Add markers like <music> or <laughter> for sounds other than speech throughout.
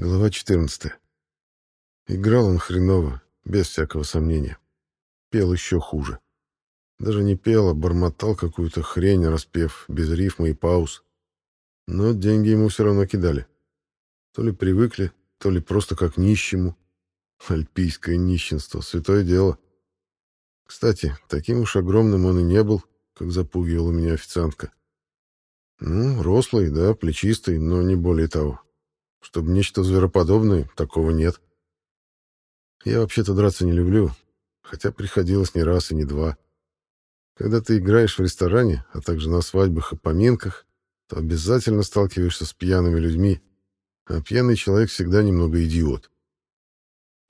Глава 14. Играл он хреново, без всякого сомнения. Пел еще хуже. Даже не пел, а бормотал какую-то хрень, распев, без рифма и пауз. Но деньги ему все равно кидали. То ли привыкли, то ли просто как нищему. Альпийское нищенство, святое дело. Кстати, таким уж огромным он и не был, как запугивала меня официантка. Ну, рослый, да, плечистый, но не более того. Чтобы нечто звероподобное, такого нет. Я вообще-то драться не люблю, хотя приходилось не раз и не два. Когда ты играешь в ресторане, а также на свадьбах и поминках, то обязательно сталкиваешься с пьяными людьми, а пьяный человек всегда немного идиот.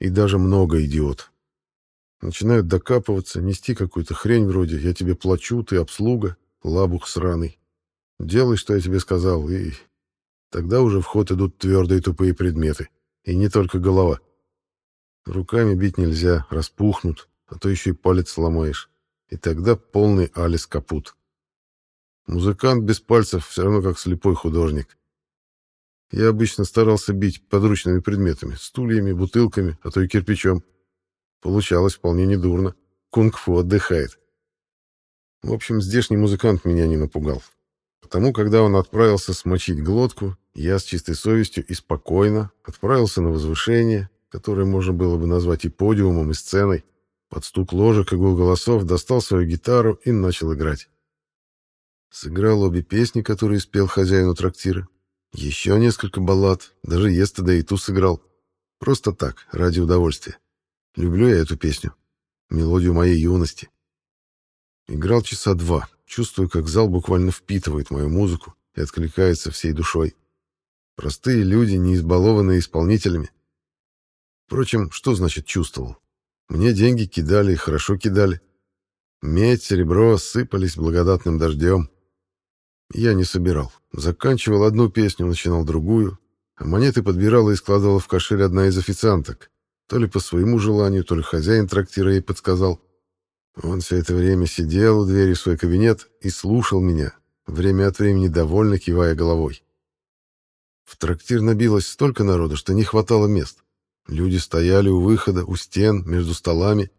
И даже много идиот. Начинают докапываться, нести какую-то хрень вроде «я тебе плачу, ты обслуга, лабух сраный». Делай, что я тебе сказал, и Тогда уже в ход идут твердые тупые предметы. И не только голова. Руками бить нельзя, распухнут, а то еще и палец сломаешь. И тогда полный алис капут. Музыкант без пальцев все равно как слепой художник. Я обычно старался бить подручными предметами, стульями, бутылками, а то и кирпичом. Получалось вполне недурно. Кунг-фу отдыхает. В общем, здешний музыкант меня не напугал. Потому, когда он отправился смочить глотку, я с чистой совестью и спокойно отправился на возвышение, которое можно было бы назвать и подиумом, и сценой. Под стук ложек и гул голосов достал свою гитару и начал играть. Сыграл обе песни, которые спел хозяину трактира. Еще несколько баллад, даже «Естеда» и ту сыграл. Просто так, ради удовольствия. Люблю я эту песню. Мелодию моей юности. Играл часа два, Чувствую, как зал буквально впитывает мою музыку и откликается всей душой. Простые люди, не избалованные исполнителями. Впрочем, что значит чувствовал? Мне деньги кидали и хорошо кидали. Медь, серебро сыпались благодатным дождем. Я не собирал. Заканчивал одну песню, начинал другую, а монеты подбирала и складывала в кошель одна из официанток. То ли по своему желанию, то ли хозяин трактира ей подсказал. Он все это время сидел у двери в свой кабинет и слушал меня, время от времени довольно кивая головой. В трактир набилось столько народу, что не хватало мест. Люди стояли у выхода, у стен, между столами.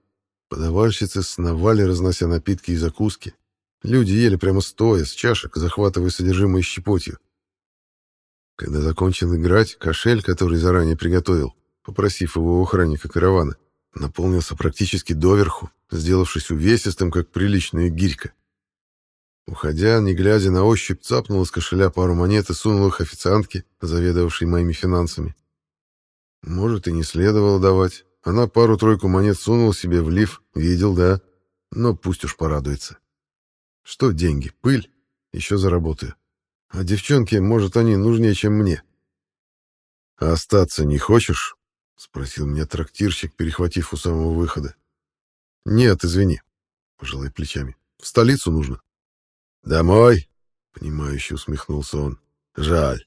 Подавальщицы сновали, разнося напитки и закуски. Люди ели прямо стоя, с чашек, захватывая содержимое щепотью. Когда закончил играть, кошель, который заранее приготовил, попросив его у охранника каравана, наполнился практически доверху, сделавшись увесистым, как приличная гирька. Уходя, не глядя на ощупь, цапнул из кошеля пару монет и сунул их официантке, заведовавшей моими финансами. Может, и не следовало давать. Она пару-тройку монет сунула себе в лиф, видел, да. Но пусть уж порадуется. Что деньги? Пыль? Еще заработаю. А девчонке, может, они нужнее, чем мне. А остаться не хочешь? — спросил меня трактирщик, перехватив у самого выхода. «Нет, извини», — пожалуй плечами. «В столицу нужно». «Домой?» — понимающе усмехнулся он. «Жаль.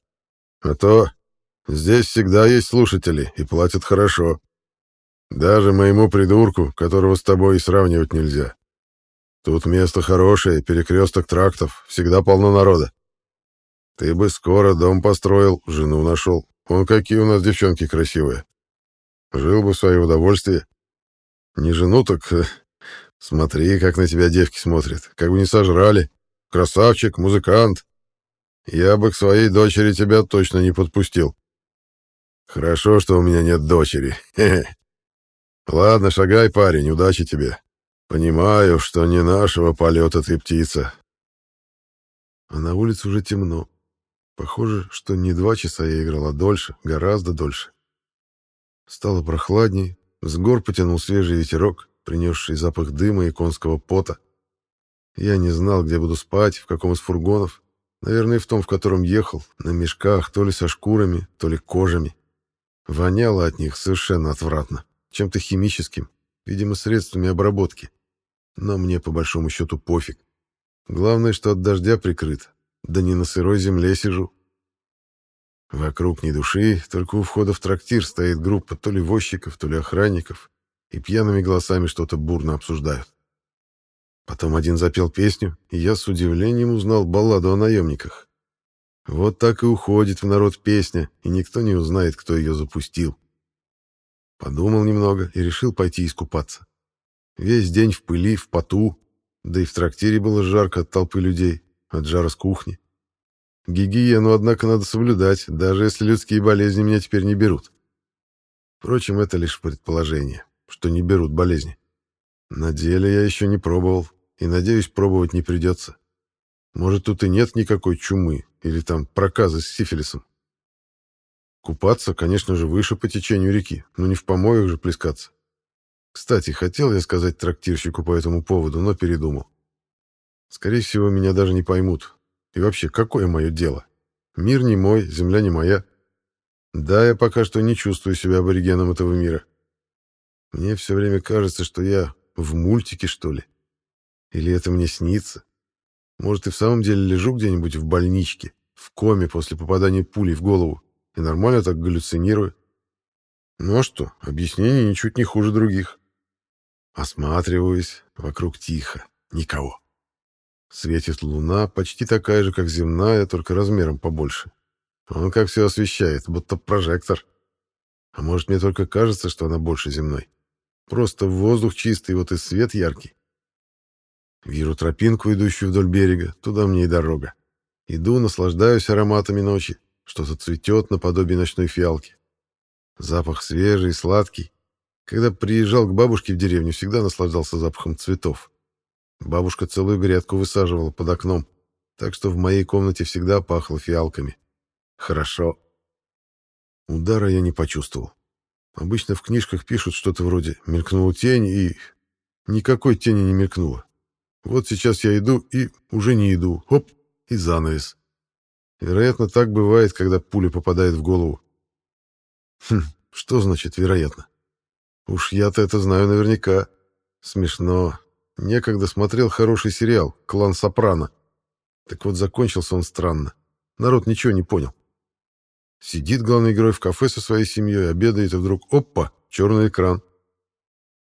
А то здесь всегда есть слушатели и платят хорошо. Даже моему придурку, которого с тобой и сравнивать нельзя. Тут место хорошее, перекресток трактов, всегда полно народа. Ты бы скоро дом построил, жену нашел. Вон какие у нас девчонки красивые. Жил бы в свое удовольствие. Не жену, так э, смотри, как на тебя девки смотрят. Как бы не сожрали. Красавчик, музыкант. Я бы к своей дочери тебя точно не подпустил. Хорошо, что у меня нет дочери. Хе <laughs> -хе. Ладно, шагай, парень, удачи тебе. Понимаю, что не нашего полета ты птица. А на улице уже темно. Похоже, что не два часа я играл, а дольше, гораздо дольше. Стало прохладней, с гор потянул свежий ветерок, принесший запах дыма и конского пота. Я не знал, где буду спать, в каком из фургонов. Наверное, в том, в котором ехал, на мешках, то ли со шкурами, то ли кожами. Воняло от них совершенно отвратно, чем-то химическим, видимо, средствами обработки. Но мне, по большому счету, пофиг. Главное, что от дождя прикрыт, да не на сырой земле сижу. Вокруг ни души, только у входа в трактир стоит группа то ли возчиков, то ли охранников, и пьяными голосами что-то бурно обсуждают. Потом один запел песню, и я с удивлением узнал балладу о наемниках. Вот так и уходит в народ песня, и никто не узнает, кто ее запустил. Подумал немного и решил пойти искупаться. Весь день в пыли, в поту, да и в трактире было жарко от толпы людей, от жара с кухни. Гигиену, однако, надо соблюдать, даже если людские болезни меня теперь не берут. Впрочем, это лишь предположение, что не берут болезни. На деле я еще не пробовал, и, надеюсь, пробовать не придется. Может, тут и нет никакой чумы, или там проказы с сифилисом. Купаться, конечно же, выше по течению реки, но не в помоях же плескаться. Кстати, хотел я сказать трактирщику по этому поводу, но передумал. Скорее всего, меня даже не поймут, и вообще, какое мое дело? Мир не мой, земля не моя. Да, я пока что не чувствую себя аборигеном этого мира. Мне все время кажется, что я в мультике, что ли. Или это мне снится? Может, и в самом деле лежу где-нибудь в больничке, в коме после попадания пулей в голову, и нормально так галлюцинирую. Ну а что, объяснение ничуть не хуже других. Осматриваюсь, вокруг тихо, никого. Светит луна, почти такая же, как земная, только размером побольше. Он как все освещает, будто прожектор. А может, мне только кажется, что она больше земной. Просто воздух чистый, вот и свет яркий. Вижу тропинку, идущую вдоль берега, туда мне и дорога. Иду, наслаждаюсь ароматами ночи. Что-то цветет наподобие ночной фиалки. Запах свежий, сладкий. Когда приезжал к бабушке в деревню, всегда наслаждался запахом цветов. Бабушка целую грядку высаживала под окном, так что в моей комнате всегда пахло фиалками. Хорошо. Удара я не почувствовал. Обычно в книжках пишут что-то вроде «мелькнула тень» и... Никакой тени не мелькнуло. Вот сейчас я иду и уже не иду. Хоп, и занавес. Вероятно, так бывает, когда пуля попадает в голову. Хм, что значит «вероятно»? Уж я-то это знаю наверняка. Смешно, Некогда смотрел хороший сериал «Клан Сопрано». Так вот, закончился он странно. Народ ничего не понял. Сидит главный герой в кафе со своей семьей, обедает, и вдруг, опа, черный экран.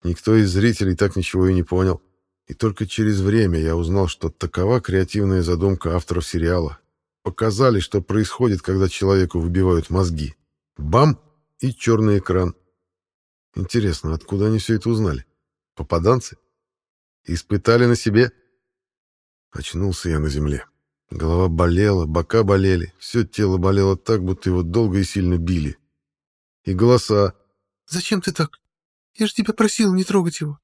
Никто из зрителей так ничего и не понял. И только через время я узнал, что такова креативная задумка авторов сериала. Показали, что происходит, когда человеку выбивают мозги. Бам! И черный экран. Интересно, откуда они все это узнали? Попаданцы? Испытали на себе? Очнулся я на земле. Голова болела, бока болели, все тело болело так, будто его долго и сильно били. И голоса. «Зачем ты так? Я же тебя просил не трогать его.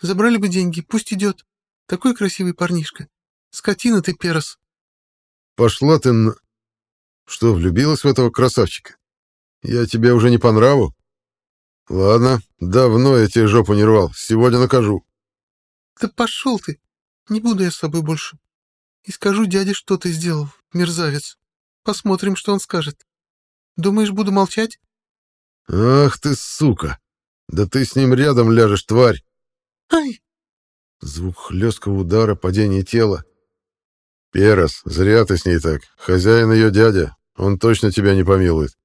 Забрали бы деньги, пусть идет. Такой красивый парнишка. Скотина ты, Перос». «Пошла ты на...» «Что, влюбилась в этого красавчика? Я тебе уже не по нраву?» «Ладно, давно я тебе жопу не рвал, сегодня накажу». Да пошел ты! Не буду я с тобой больше. И скажу дяде, что ты сделал, мерзавец. Посмотрим, что он скажет. Думаешь, буду молчать? Ах ты, сука! Да ты с ним рядом ляжешь, тварь! Ай! Звук хлесткого удара, падение тела. Перос, зря ты с ней так. Хозяин ее дядя. Он точно тебя не помилует.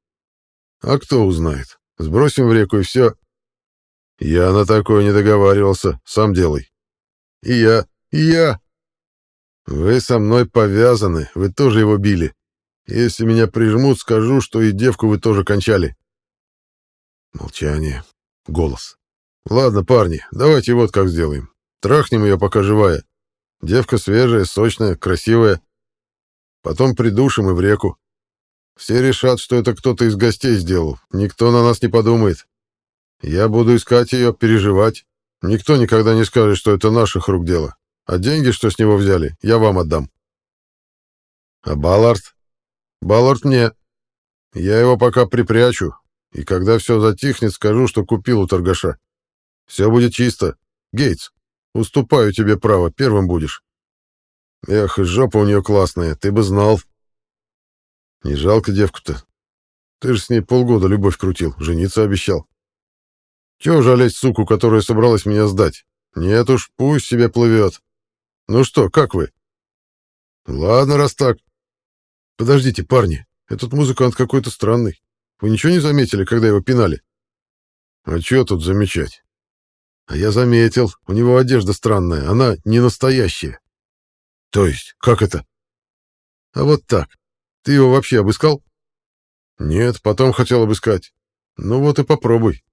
А кто узнает? Сбросим в реку и все. Я на такое не договаривался. Сам делай. И я, и я. Вы со мной повязаны, вы тоже его били. Если меня прижмут, скажу, что и девку вы тоже кончали. Молчание. Голос. Ладно, парни, давайте вот как сделаем. Трахнем ее, пока живая. Девка свежая, сочная, красивая. Потом придушим и в реку. Все решат, что это кто-то из гостей сделал. Никто на нас не подумает. Я буду искать ее, переживать. Никто никогда не скажет, что это наших рук дело. А деньги, что с него взяли, я вам отдам. А Баллард? Баллард мне. Я его пока припрячу, и когда все затихнет, скажу, что купил у торгаша. Все будет чисто. Гейтс, уступаю тебе право, первым будешь. Эх, и жопа у нее классная, ты бы знал. Не жалко девку-то. Ты же с ней полгода любовь крутил, жениться обещал. Чего жалеть суку, которая собралась меня сдать? Нет уж, пусть себе плывет. Ну что, как вы? Ладно, раз так. Подождите, парни, этот музыкант какой-то странный. Вы ничего не заметили, когда его пинали? А что тут замечать? А я заметил, у него одежда странная, она не настоящая. То есть, как это? А вот так. Ты его вообще обыскал? Нет, потом хотел обыскать. Ну вот и попробуй.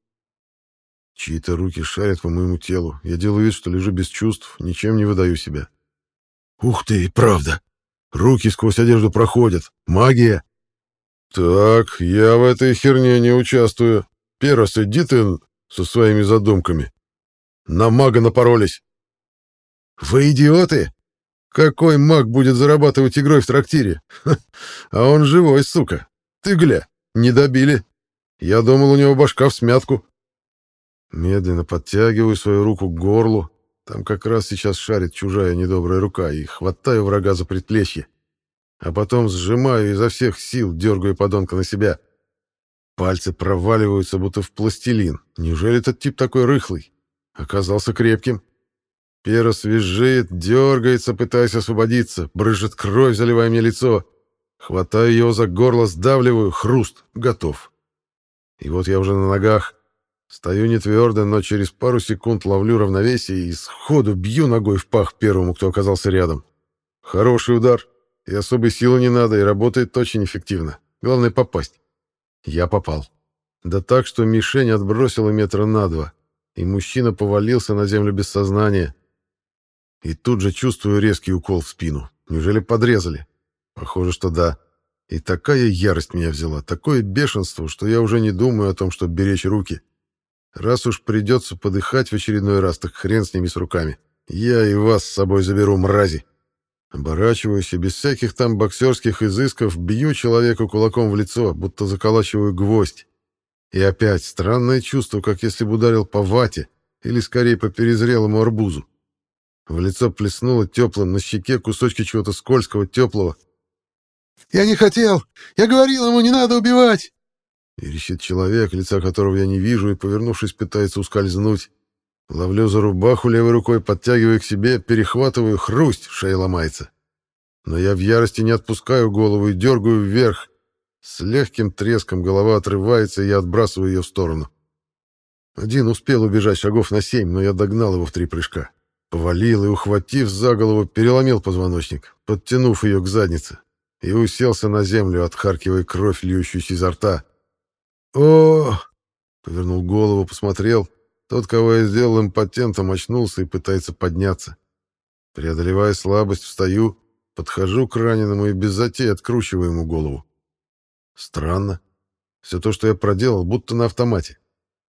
Чьи-то руки шарят по моему телу. Я делаю вид, что лежу без чувств, ничем не выдаю себя. Ух ты, правда. Руки сквозь одежду проходят. Магия. Так, я в этой херне не участвую. Перос, иди ты со своими задумками. На мага напоролись. Вы идиоты! Какой маг будет зарабатывать игрой в трактире? А он живой, сука. Ты гля, не добили. Я думал, у него башка в смятку. Медленно подтягиваю свою руку к горлу. Там как раз сейчас шарит чужая недобрая рука и хватаю врага за предплечье. А потом сжимаю изо всех сил, дергаю подонка на себя. Пальцы проваливаются, будто в пластилин. Неужели этот тип такой рыхлый? Оказался крепким. Перос визжит, дергается, пытаясь освободиться. Брызжет кровь, заливая мне лицо. Хватаю его за горло, сдавливаю. Хруст. Готов. И вот я уже на ногах. Стою не твердо, но через пару секунд ловлю равновесие и сходу бью ногой в пах первому, кто оказался рядом. Хороший удар. И особой силы не надо, и работает очень эффективно. Главное — попасть. Я попал. Да так, что мишень отбросила метра на два, и мужчина повалился на землю без сознания. И тут же чувствую резкий укол в спину. Неужели подрезали? Похоже, что да. И такая ярость меня взяла, такое бешенство, что я уже не думаю о том, чтобы беречь руки. Раз уж придется подыхать в очередной раз, так хрен с ними с руками. Я и вас с собой заберу, мрази. Оборачиваюсь и без всяких там боксерских изысков бью человеку кулаком в лицо, будто заколачиваю гвоздь. И опять странное чувство, как если бы ударил по вате или скорее по перезрелому арбузу. В лицо плеснуло теплым, на щеке кусочки чего-то скользкого, теплого. «Я не хотел! Я говорил ему, не надо убивать!» Верещит человек, лица которого я не вижу, и, повернувшись, пытается ускользнуть. Ловлю за рубаху левой рукой, подтягиваю к себе, перехватываю, хрусть, шея ломается. Но я в ярости не отпускаю голову и дергаю вверх. С легким треском голова отрывается, и я отбрасываю ее в сторону. Один успел убежать шагов на семь, но я догнал его в три прыжка. Повалил и, ухватив за голову, переломил позвоночник, подтянув ее к заднице, и уселся на землю, отхаркивая кровь, льющуюся изо рта. О Повернул голову, посмотрел. Тот, кого я сделал импотентом, очнулся и пытается подняться. Преодолевая слабость, встаю, подхожу к раненому и без затей откручиваю ему голову. Странно. Все то, что я проделал, будто на автомате.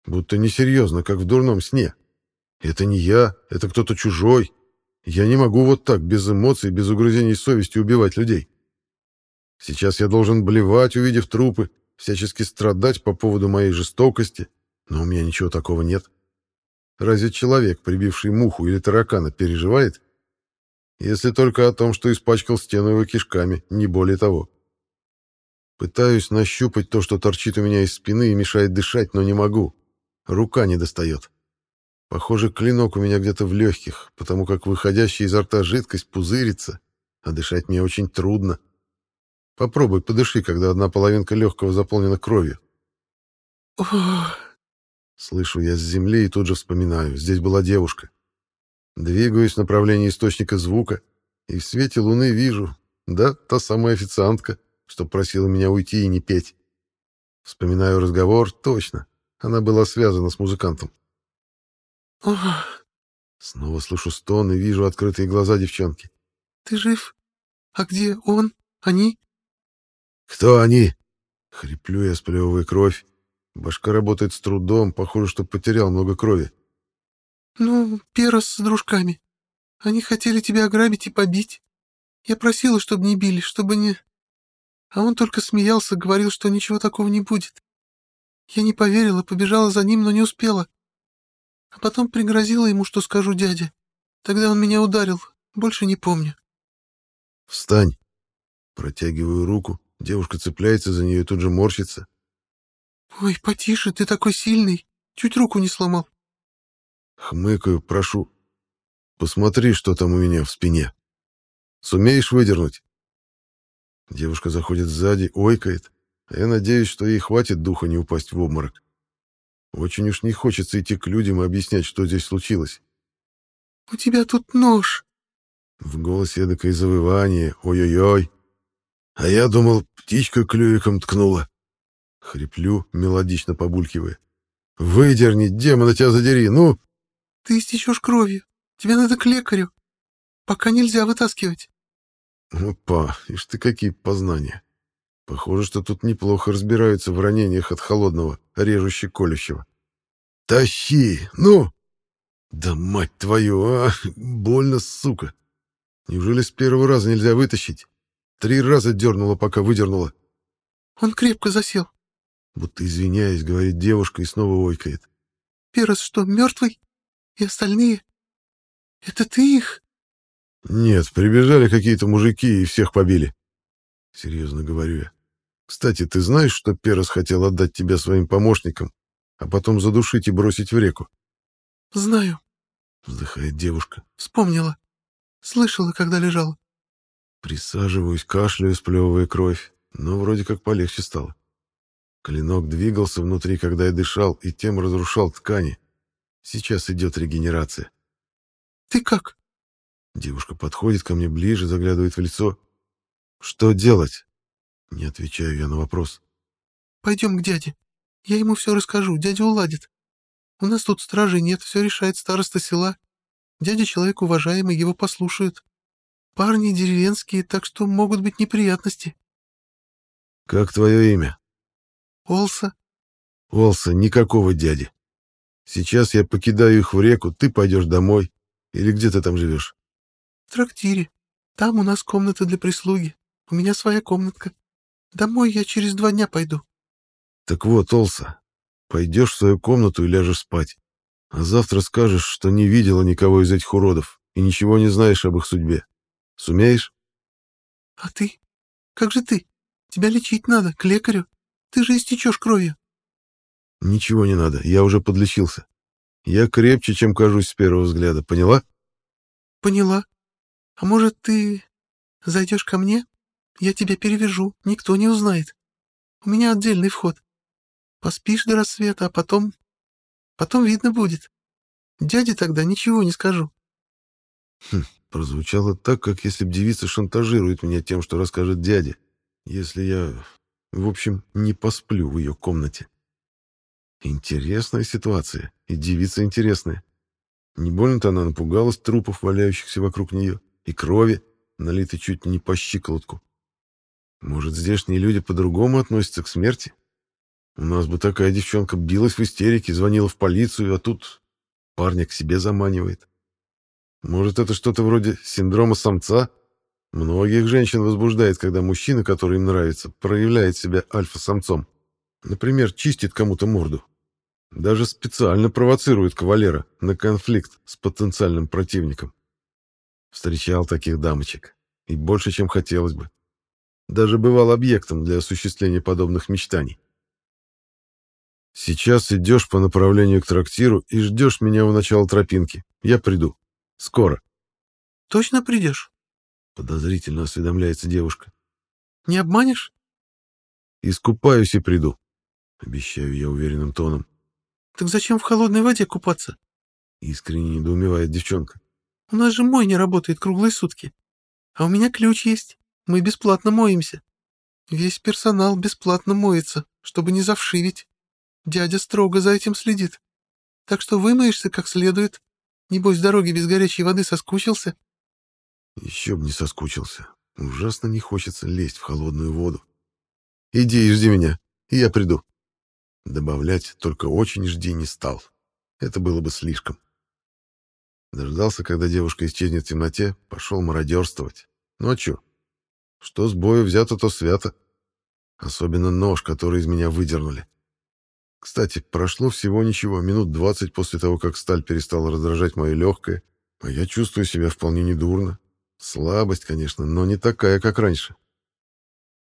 Будто несерьезно, как в дурном сне. Это не я, это кто-то чужой. Я не могу вот так, без эмоций, без угрызений совести убивать людей. Сейчас я должен блевать, увидев трупы, всячески страдать по поводу моей жестокости, но у меня ничего такого нет. Разве человек, прибивший муху или таракана, переживает? Если только о том, что испачкал стену его кишками, не более того. Пытаюсь нащупать то, что торчит у меня из спины и мешает дышать, но не могу. Рука не достает. Похоже, клинок у меня где-то в легких, потому как выходящая изо рта жидкость пузырится, а дышать мне очень трудно. Попробуй подыши, когда одна половинка легкого заполнена кровью. Ох. Слышу я с земли и тут же вспоминаю. Здесь была девушка. Двигаюсь в направлении источника звука, и в свете луны вижу, да, та самая официантка, что просила меня уйти и не петь. Вспоминаю разговор, точно. Она была связана с музыкантом. Ох. Снова слышу стон и вижу открытые глаза девчонки. Ты жив? А где он? Они? Кто они? Хриплю я, сплевывая кровь. Башка работает с трудом, похоже, что потерял много крови. Ну, Перос с дружками. Они хотели тебя ограбить и побить. Я просила, чтобы не били, чтобы не... А он только смеялся, говорил, что ничего такого не будет. Я не поверила, побежала за ним, но не успела. А потом пригрозила ему, что скажу дяде. Тогда он меня ударил. Больше не помню. «Встань!» Протягиваю руку. Девушка цепляется за нее и тут же морщится. «Ой, потише, ты такой сильный. Чуть руку не сломал». Хмыкаю, прошу. «Посмотри, что там у меня в спине. Сумеешь выдернуть?» Девушка заходит сзади, ойкает. А я надеюсь, что ей хватит духа не упасть в обморок. Очень уж не хочется идти к людям и объяснять, что здесь случилось. «У тебя тут нож!» В голосе эдакое завывание. Ой-ой-ой. А я думал, птичка клювиком ткнула. Хриплю, мелодично побулькивая. «Выдерни, демона тебя задери, ну!» «Ты истечешь кровью. Тебе надо к лекарю. Пока нельзя вытаскивать». Опа, ишь ты какие познания. Похоже, что тут неплохо разбираются в ранениях от холодного, режуще-колющего. «Тащи! Ну!» «Да мать твою, а! Больно, сука! Неужели с первого раза нельзя вытащить? Три раза дернула, пока выдернула». «Он крепко засел», Будто извиняясь, говорит девушка и снова ойкает. «Перос что, мертвый? И остальные? Это ты их?» «Нет, прибежали какие-то мужики и всех побили». Серьезно говорю я. «Кстати, ты знаешь, что Перос хотел отдать тебя своим помощникам, а потом задушить и бросить в реку?» «Знаю», — вздыхает девушка. «Вспомнила. Слышала, когда лежала». Присаживаюсь, кашляю, сплевывая кровь, но вроде как полегче стало. Клинок двигался внутри, когда я дышал, и тем разрушал ткани. Сейчас идет регенерация. «Ты как?» Девушка подходит ко мне ближе, заглядывает в лицо. «Что делать?» Не отвечаю я на вопрос. «Пойдем к дяде. Я ему все расскажу, дядя уладит. У нас тут стражи нет, все решает староста села. Дядя человек уважаемый, его послушают. Парни деревенские, так что могут быть неприятности». «Как твое имя?» Олса? Олса, никакого дяди. Сейчас я покидаю их в реку, ты пойдешь домой. Или где ты там живешь? В трактире. Там у нас комната для прислуги. У меня своя комнатка. Домой я через два дня пойду. Так вот, Олса, пойдешь в свою комнату и ляжешь спать. А завтра скажешь, что не видела никого из этих уродов и ничего не знаешь об их судьбе. Сумеешь? А ты? Как же ты? Тебя лечить надо, к лекарю. Ты же истечешь кровью. Ничего не надо, я уже подлечился. Я крепче, чем кажусь с первого взгляда, поняла? Поняла. А может, ты зайдешь ко мне? Я тебя перевяжу, никто не узнает. У меня отдельный вход. Поспишь до рассвета, а потом... Потом видно будет. Дяде тогда ничего не скажу. Хм, прозвучало так, как если б девица шантажирует меня тем, что расскажет дяде. Если я в общем, не посплю в ее комнате. Интересная ситуация, и девица интересная. Не больно-то она напугалась трупов, валяющихся вокруг нее, и крови, налитой чуть не по щиколотку. Может, здешние люди по-другому относятся к смерти? У нас бы такая девчонка билась в истерике, звонила в полицию, а тут парня к себе заманивает. Может, это что-то вроде синдрома самца? Многих женщин возбуждает, когда мужчина, который им нравится, проявляет себя альфа-самцом. Например, чистит кому-то морду. Даже специально провоцирует кавалера на конфликт с потенциальным противником. Встречал таких дамочек. И больше, чем хотелось бы. Даже бывал объектом для осуществления подобных мечтаний. Сейчас идешь по направлению к трактиру и ждешь меня у начала тропинки. Я приду. Скоро. Точно придешь? Подозрительно осведомляется девушка. «Не обманешь?» «Искупаюсь и приду», — обещаю я уверенным тоном. «Так зачем в холодной воде купаться?» Искренне недоумевает девчонка. «У нас же мой не работает круглые сутки. А у меня ключ есть. Мы бесплатно моемся. Весь персонал бесплатно моется, чтобы не завшивить. Дядя строго за этим следит. Так что вымоешься как следует. Небось, дороги без горячей воды соскучился. Еще бы не соскучился. Ужасно не хочется лезть в холодную воду. Иди и жди меня, и я приду. Добавлять только очень жди не стал. Это было бы слишком. Дождался, когда девушка исчезнет в темноте, пошел мародерствовать. Чё? Что с бою взято, то свято. Особенно нож, который из меня выдернули. Кстати, прошло всего ничего, минут двадцать после того, как сталь перестала раздражать мое легкое, а я чувствую себя вполне недурно. Слабость, конечно, но не такая, как раньше.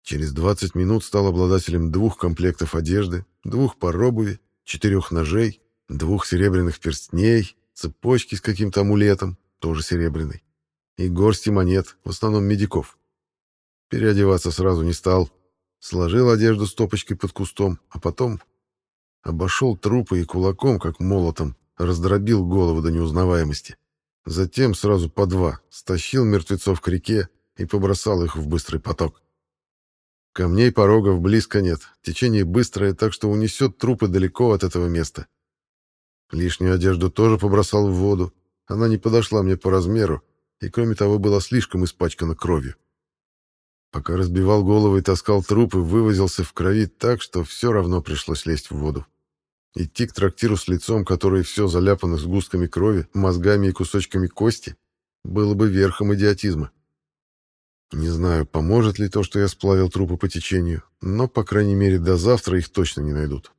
Через 20 минут стал обладателем двух комплектов одежды, двух пар обуви, четырех ножей, двух серебряных перстней, цепочки с каким-то амулетом, тоже серебряный, и горсти монет, в основном медиков. Переодеваться сразу не стал. Сложил одежду стопочкой под кустом, а потом обошел трупы и кулаком, как молотом, раздробил голову до неузнаваемости. Затем сразу по два стащил мертвецов к реке и побросал их в быстрый поток. Камней порогов близко нет, течение быстрое, так что унесет трупы далеко от этого места. Лишнюю одежду тоже побросал в воду, она не подошла мне по размеру, и, кроме того, была слишком испачкана кровью. Пока разбивал головы и таскал трупы, вывозился в крови так, что все равно пришлось лезть в воду. Идти к трактиру с лицом, которое все заляпано сгустками крови, мозгами и кусочками кости, было бы верхом идиотизма. Не знаю, поможет ли то, что я сплавил трупы по течению, но, по крайней мере, до завтра их точно не найдут.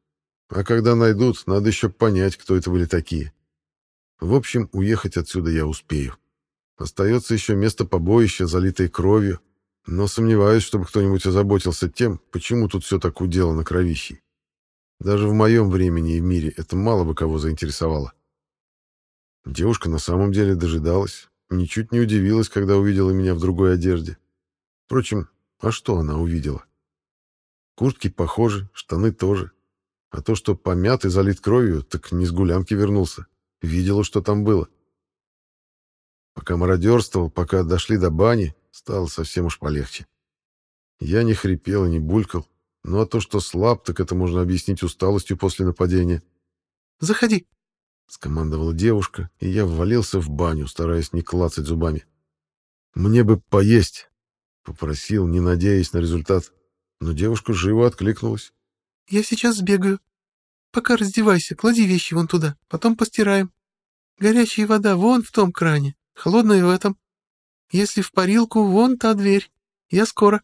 А когда найдут, надо еще понять, кто это были такие. В общем, уехать отсюда я успею. Остается еще место побоища, залитое кровью, но сомневаюсь, чтобы кто-нибудь озаботился тем, почему тут все так уделано кровищей. Даже в моем времени и мире это мало бы кого заинтересовало. Девушка на самом деле дожидалась, ничуть не удивилась, когда увидела меня в другой одежде. Впрочем, а что она увидела? Куртки похожи, штаны тоже. А то, что помят и залит кровью, так не с гулянки вернулся. Видела, что там было. Пока мародерствовал, пока дошли до бани, стало совсем уж полегче. Я не хрипел и не булькал, ну а то, что слаб, так это можно объяснить усталостью после нападения. «Заходи», — скомандовала девушка, и я ввалился в баню, стараясь не клацать зубами. «Мне бы поесть», — попросил, не надеясь на результат, но девушка живо откликнулась. «Я сейчас сбегаю. Пока раздевайся, клади вещи вон туда, потом постираем. Горячая вода вон в том кране, холодная в этом. Если в парилку, вон та дверь. Я скоро».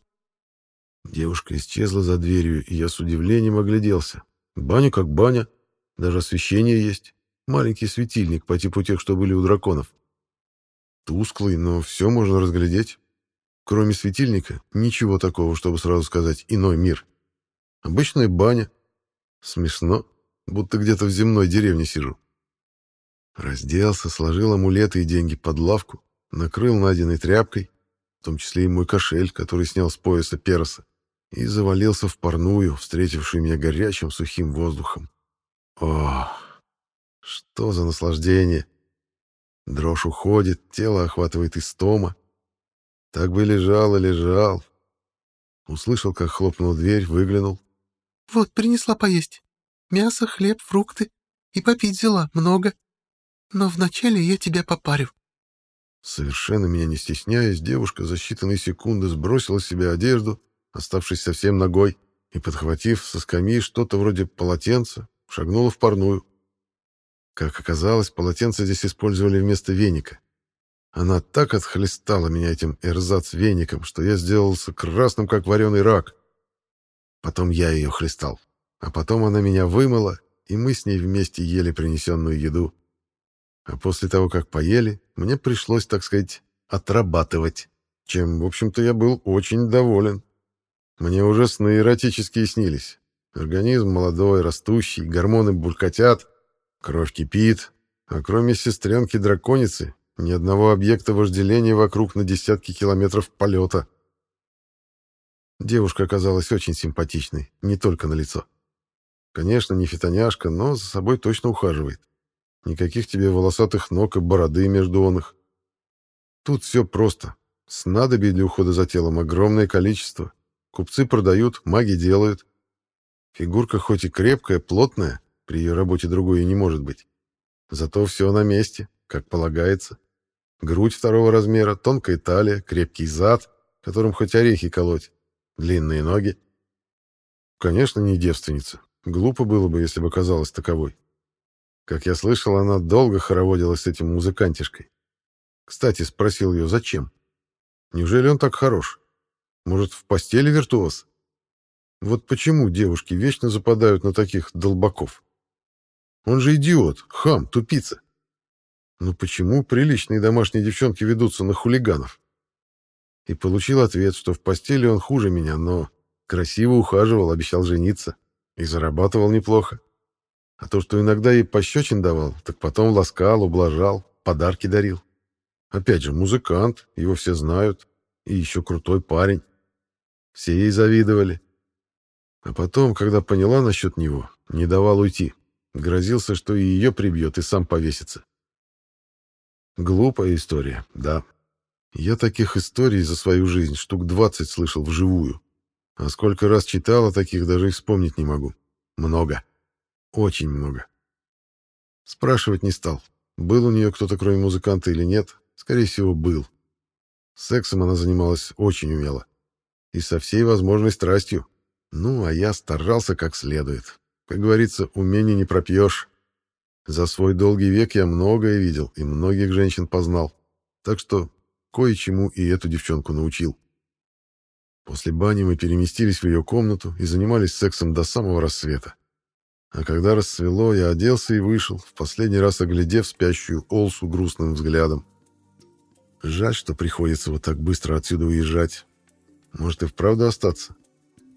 Девушка исчезла за дверью, и я с удивлением огляделся. Баня как баня, даже освещение есть. Маленький светильник по типу тех, что были у драконов. Тусклый, но все можно разглядеть. Кроме светильника, ничего такого, чтобы сразу сказать «иной мир». Обычная баня. Смешно, будто где-то в земной деревне сижу. Разделся, сложил амулеты и деньги под лавку, накрыл найденной тряпкой, в том числе и мой кошель, который снял с пояса пероса и завалился в парную, встретившую меня горячим сухим воздухом. О, что за наслаждение! Дрожь уходит, тело охватывает истома. Так бы лежал и лежал. Услышал, как хлопнул дверь, выглянул. «Вот, принесла поесть. Мясо, хлеб, фрукты. И попить взяла, много. Но вначале я тебя попарю». Совершенно меня не стесняясь, девушка за считанные секунды сбросила с себя одежду, оставшись совсем ногой, и, подхватив со скамьи что-то вроде полотенца, шагнула в парную. Как оказалось, полотенце здесь использовали вместо веника. Она так отхлестала меня этим эрзац-веником, что я сделался красным, как вареный рак. Потом я ее хлестал. А потом она меня вымыла, и мы с ней вместе ели принесенную еду. А после того, как поели, мне пришлось, так сказать, отрабатывать, чем, в общем-то, я был очень доволен. Мне уже сны эротические снились. Организм молодой, растущий, гормоны булькотят, кровь кипит, а кроме сестренки-драконицы ни одного объекта вожделения вокруг на десятки километров полета. Девушка оказалась очень симпатичной, не только на лицо. Конечно, не фитоняшка, но за собой точно ухаживает. Никаких тебе волосатых ног и бороды между оных. Тут все просто. Снадобий для ухода за телом огромное количество. Купцы продают, маги делают. Фигурка хоть и крепкая, плотная, при ее работе другой не может быть. Зато все на месте, как полагается. Грудь второго размера, тонкая талия, крепкий зад, которым хоть орехи колоть, длинные ноги. Конечно, не девственница. Глупо было бы, если бы казалась таковой. Как я слышал, она долго хороводилась с этим музыкантишкой. Кстати, спросил ее, зачем? Неужели он так хорош? Может, в постели виртуоз? Вот почему девушки вечно западают на таких долбаков? Он же идиот, хам, тупица. Но почему приличные домашние девчонки ведутся на хулиганов? И получил ответ, что в постели он хуже меня, но красиво ухаживал, обещал жениться и зарабатывал неплохо. А то, что иногда ей пощечин давал, так потом ласкал, ублажал, подарки дарил. Опять же, музыкант, его все знают, и еще крутой парень. Все ей завидовали. А потом, когда поняла насчет него, не давал уйти. Грозился, что и ее прибьет, и сам повесится. Глупая история, да. Я таких историй за свою жизнь штук двадцать слышал вживую. А сколько раз читал о таких, даже и вспомнить не могу. Много. Очень много. Спрашивать не стал. Был у нее кто-то, кроме музыканта, или нет? Скорее всего, был. Сексом она занималась очень умело. И со всей возможной страстью. Ну, а я старался как следует. Как говорится, умение не пропьешь. За свой долгий век я многое видел и многих женщин познал. Так что кое-чему и эту девчонку научил. После бани мы переместились в ее комнату и занимались сексом до самого рассвета. А когда рассвело, я оделся и вышел, в последний раз оглядев спящую Олсу грустным взглядом. Жаль, что приходится вот так быстро отсюда уезжать. Может и вправду остаться.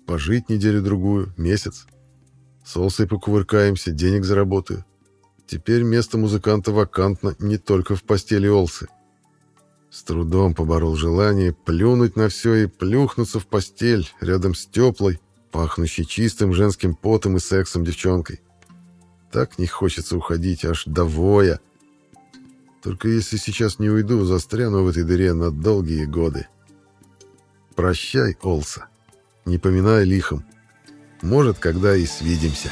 Пожить неделю-другую, месяц. С Олсой покувыркаемся, денег заработаю. Теперь место музыканта вакантно не только в постели Олсы. С трудом поборол желание плюнуть на все и плюхнуться в постель рядом с теплой, пахнущей чистым женским потом и сексом девчонкой. Так не хочется уходить аж до воя. Только если сейчас не уйду, застряну в этой дыре на долгие годы. Прощай, Олса. Не поминай лихом. Может, когда и свидимся.